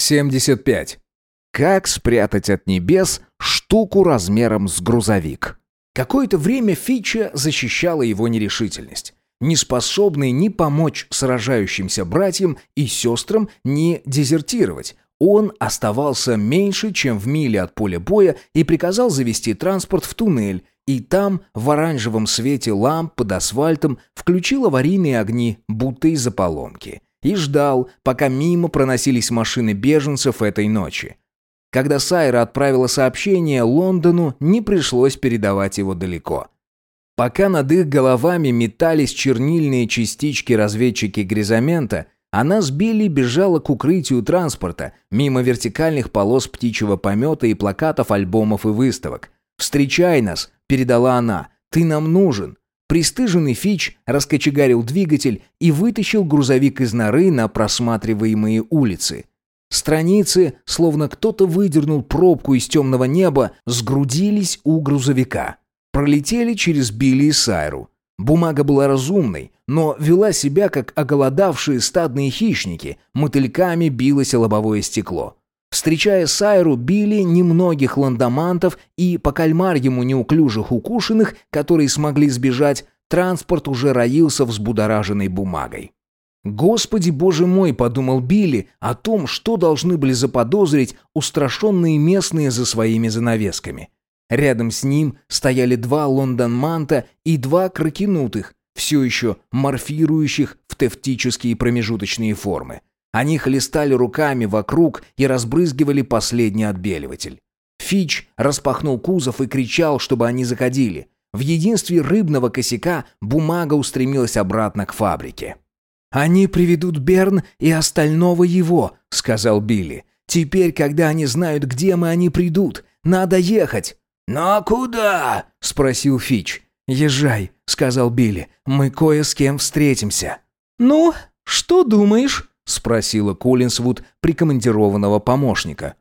75. Как спрятать от небес штуку размером с грузовик? Какое-то время Фича защищала его нерешительность, не способный ни помочь сражающимся братьям и сестрам, ни дезертировать. Он оставался меньше, чем в миле от поля боя и приказал завести транспорт в туннель, и там, в оранжевом свете ламп под асфальтом, включил аварийные огни, будто из-за поломки и ждал, пока мимо проносились машины беженцев этой ночи. Когда Сайра отправила сообщение Лондону, не пришлось передавать его далеко. Пока над их головами метались чернильные частички разведчики Гризамента, она с Билли бежала к укрытию транспорта, мимо вертикальных полос птичьего помета и плакатов альбомов и выставок. «Встречай нас!» – передала она. «Ты нам нужен!» Престыженный Фич раскочегарил двигатель и вытащил грузовик из норы на просматриваемые улицы. Страницы, словно кто-то выдернул пробку из темного неба, сгрудились у грузовика. Пролетели через Билли и Сайру. Бумага была разумной, но вела себя, как оголодавшие стадные хищники, мотыльками билось лобовое стекло. Встречая Сайру, били немногих ландомантов и по кальмарьему неуклюжих укушенных, которые смогли сбежать, транспорт уже роился взбудораженной бумагой. «Господи, боже мой!» – подумал Билли о том, что должны были заподозрить устрашенные местные за своими занавесками. Рядом с ним стояли два лондонманта и два кракенутых, все еще морфирующих в тефтические промежуточные формы. Они хлестали руками вокруг и разбрызгивали последний отбеливатель. Фич распахнул кузов и кричал, чтобы они заходили. В единстве рыбного косяка бумага устремилась обратно к фабрике. «Они приведут Берн и остального его», — сказал Билли. «Теперь, когда они знают, где мы, они придут. Надо ехать». «Но куда?» — спросил Фич. «Езжай», — сказал Билли. «Мы кое с кем встретимся». «Ну, что думаешь?» Спросила Коллинсвуд прикомандированного помощника.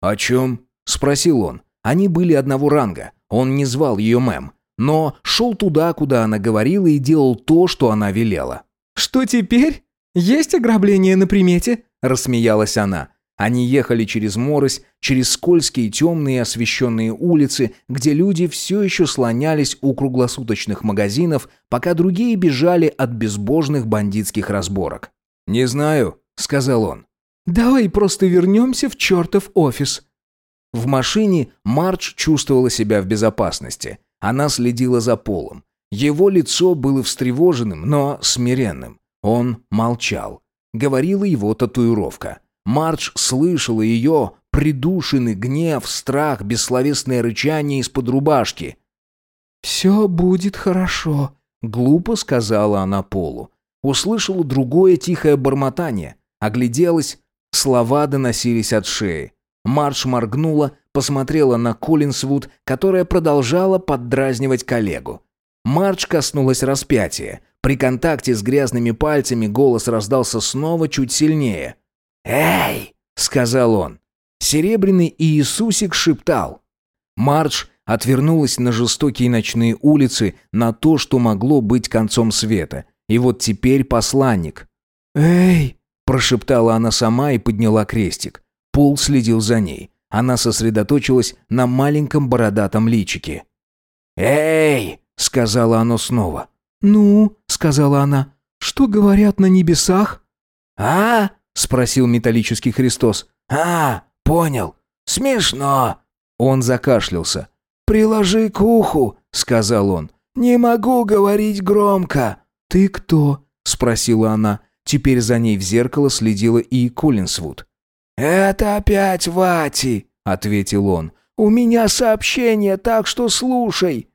«О чем?» – спросил он. Они были одного ранга. Он не звал ее мэм, но шел туда, куда она говорила и делал то, что она велела. «Что теперь? Есть ограбление на примете?» – рассмеялась она. Они ехали через морось, через скользкие темные освещенные улицы, где люди все еще слонялись у круглосуточных магазинов, пока другие бежали от безбожных бандитских разборок. «Не знаю», — сказал он. «Давай просто вернемся в чертов офис». В машине Марч чувствовала себя в безопасности. Она следила за Полом. Его лицо было встревоженным, но смиренным. Он молчал. Говорила его татуировка. Марч слышала ее придушенный гнев, страх, бессловесное рычание из-под рубашки. «Все будет хорошо», — глупо сказала она Полу. Услышала другое тихое бормотание. Огляделась, слова доносились от шеи. Марш моргнула, посмотрела на Коллинсвуд, которая продолжала поддразнивать коллегу. Марч коснулась распятия. При контакте с грязными пальцами голос раздался снова чуть сильнее. «Эй!» — сказал он. Серебряный Иисусик шептал. Марч отвернулась на жестокие ночные улицы, на то, что могло быть концом света, и вот теперь посланник. «Эй!» – прошептала она сама и подняла крестик. Пол следил за ней. Она сосредоточилась на маленьком бородатом личике. «Эй!» – сказала оно снова. «Ну?» – сказала она. «Что говорят на небесах?» «А?» – спросил металлический Христос. «А, понял. Смешно». Он закашлялся. «Приложи к уху», — сказал он. «Не могу говорить громко». «Ты кто?» — спросила она. Теперь за ней в зеркало следила и Коллинсвуд. «Это опять Вати», — ответил он. «У меня сообщение, так что слушай».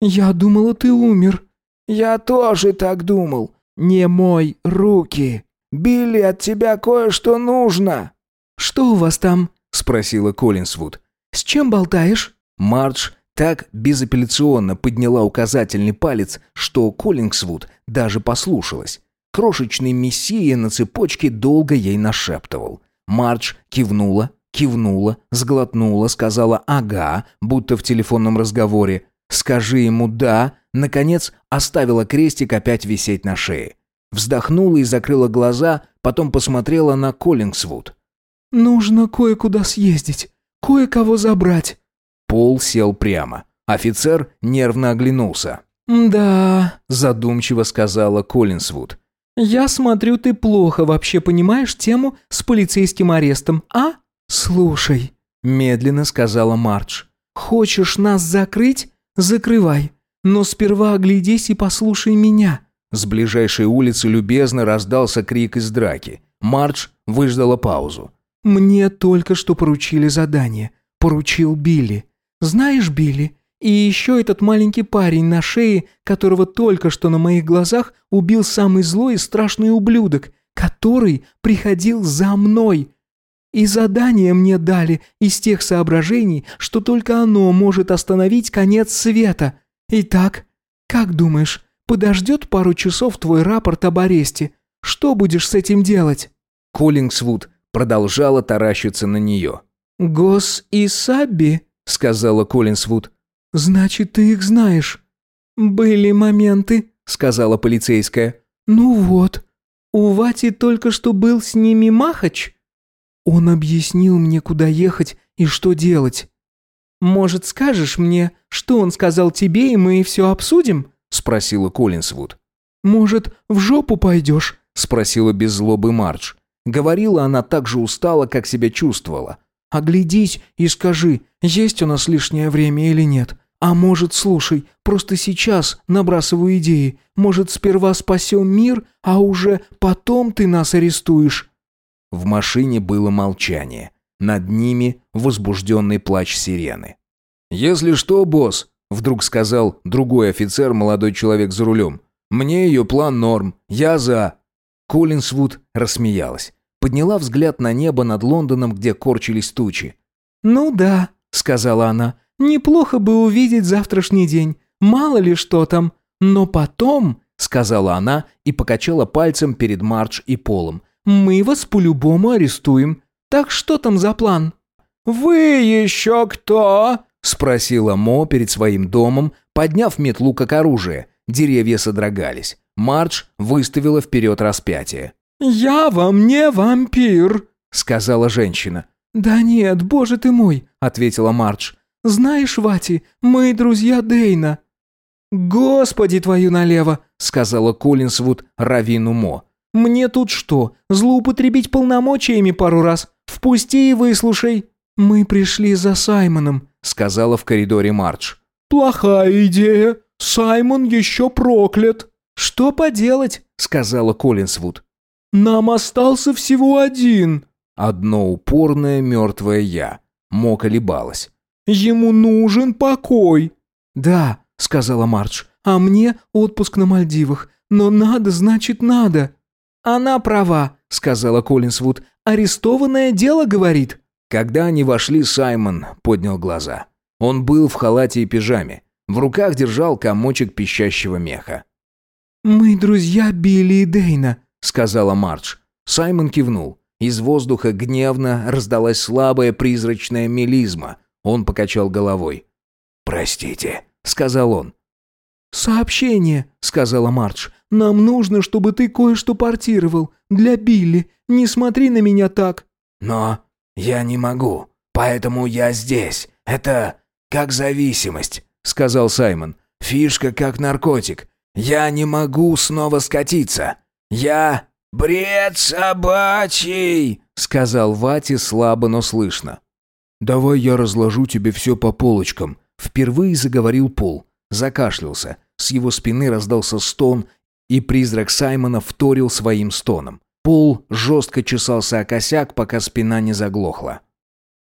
«Я думала, ты умер». «Я тоже так думал. Не мой руки. Билли, от тебя кое-что нужно». «Что у вас там?» — спросила Коллинсвуд. «С чем болтаешь?» Мардж так безапелляционно подняла указательный палец, что Коллингсвуд даже послушалась. Крошечный мессия на цепочке долго ей нашептывал. Мардж кивнула, кивнула, сглотнула, сказала «ага», будто в телефонном разговоре. «Скажи ему «да», наконец оставила крестик опять висеть на шее. Вздохнула и закрыла глаза, потом посмотрела на Коллингсвуд. «Нужно кое-куда съездить, кое-кого забрать». Пол сел прямо. Офицер нервно оглянулся. «Да», – задумчиво сказала Коллинсвуд. «Я смотрю, ты плохо вообще понимаешь тему с полицейским арестом, а? Слушай», – медленно сказала Мардж. «Хочешь нас закрыть? Закрывай. Но сперва оглядись и послушай меня». С ближайшей улицы любезно раздался крик из драки. Мардж выждала паузу. «Мне только что поручили задание. Поручил Билли. Знаешь, Билли, и еще этот маленький парень на шее, которого только что на моих глазах убил самый злой и страшный ублюдок, который приходил за мной. И задание мне дали из тех соображений, что только оно может остановить конец света. Итак, как думаешь, подождет пару часов твой рапорт об аресте? Что будешь с этим делать?» Коллингсвуд продолжала таращиться на нее. «Гос и Сабби», — сказала Коллинсвуд. «Значит, ты их знаешь». «Были моменты», — сказала полицейская. «Ну вот, у Вати только что был с ними Махач». «Он объяснил мне, куда ехать и что делать». «Может, скажешь мне, что он сказал тебе, и мы все обсудим?» — спросила Коллинсвуд. «Может, в жопу пойдешь?» — спросила без злобы Мардж. Говорила она так же устало, как себя чувствовала. «Оглядись и скажи, есть у нас лишнее время или нет. А может, слушай, просто сейчас набрасываю идеи. Может, сперва спасем мир, а уже потом ты нас арестуешь». В машине было молчание. Над ними возбужденный плач сирены. «Если что, босс», — вдруг сказал другой офицер, молодой человек за рулем, «мне ее план норм, я за». Коллинсвуд рассмеялась. Подняла взгляд на небо над Лондоном, где корчились тучи. «Ну да», — сказала она, — «неплохо бы увидеть завтрашний день. Мало ли что там. Но потом», — сказала она и покачала пальцем перед Мардж и Полом, «мы вас по-любому арестуем. Так что там за план?» «Вы еще кто?» — спросила Мо перед своим домом, подняв метлу как оружие. Деревья содрогались. Мардж выставила вперед распятие. «Я вам не вампир», — сказала женщина. «Да нет, боже ты мой», — ответила Мардж. «Знаешь, Вати, мы друзья Дейна». «Господи твою налево», — сказала Коллинсвуд Равину Мо. «Мне тут что, злоупотребить полномочиями пару раз? Впусти и выслушай». «Мы пришли за Саймоном», — сказала в коридоре Мардж. «Плохая идея. Саймон еще проклят». «Что поделать?» — сказала Коллинсвуд. «Нам остался всего один». Одно упорное мертвое «я». Мо колебалась. «Ему нужен покой». «Да», — сказала Мардж, — «а мне отпуск на Мальдивах. Но надо, значит, надо». «Она права», — сказала Коллинсвуд. «Арестованное дело, говорит». Когда они вошли, Саймон поднял глаза. Он был в халате и пижаме. В руках держал комочек пищащего меха. «Мы друзья Билли и Дейна», — сказала Мардж. Саймон кивнул. Из воздуха гневно раздалась слабая призрачная мелизма. Он покачал головой. «Простите», — сказал он. «Сообщение», — сказала Мардж. «Нам нужно, чтобы ты кое-что портировал. Для Билли. Не смотри на меня так». «Но я не могу. Поэтому я здесь. Это как зависимость», — сказал Саймон. «Фишка как наркотик. Я не могу снова скатиться. Я бред собачий», — сказал Вати слабо, но слышно. «Давай я разложу тебе все по полочкам», — впервые заговорил Пол. Закашлялся. С его спины раздался стон, и призрак Саймона вторил своим стоном. Пол жестко чесался о косяк, пока спина не заглохла.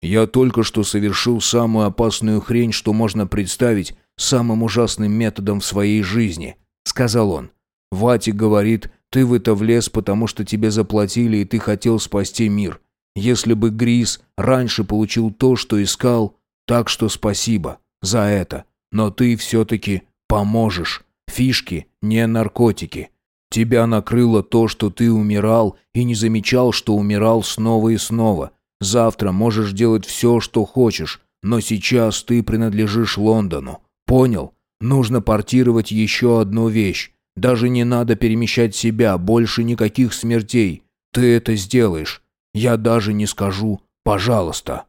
«Я только что совершил самую опасную хрень, что можно представить самым ужасным методом в своей жизни», — сказал он. «Вати говорит, ты в это влез, потому что тебе заплатили, и ты хотел спасти мир. Если бы Грис раньше получил то, что искал, так что спасибо за это. Но ты все-таки поможешь. Фишки не наркотики. Тебя накрыло то, что ты умирал и не замечал, что умирал снова и снова. Завтра можешь делать все, что хочешь, но сейчас ты принадлежишь Лондону. Понял? Нужно портировать еще одну вещь. Даже не надо перемещать себя, больше никаких смертей. Ты это сделаешь. Я даже не скажу «пожалуйста».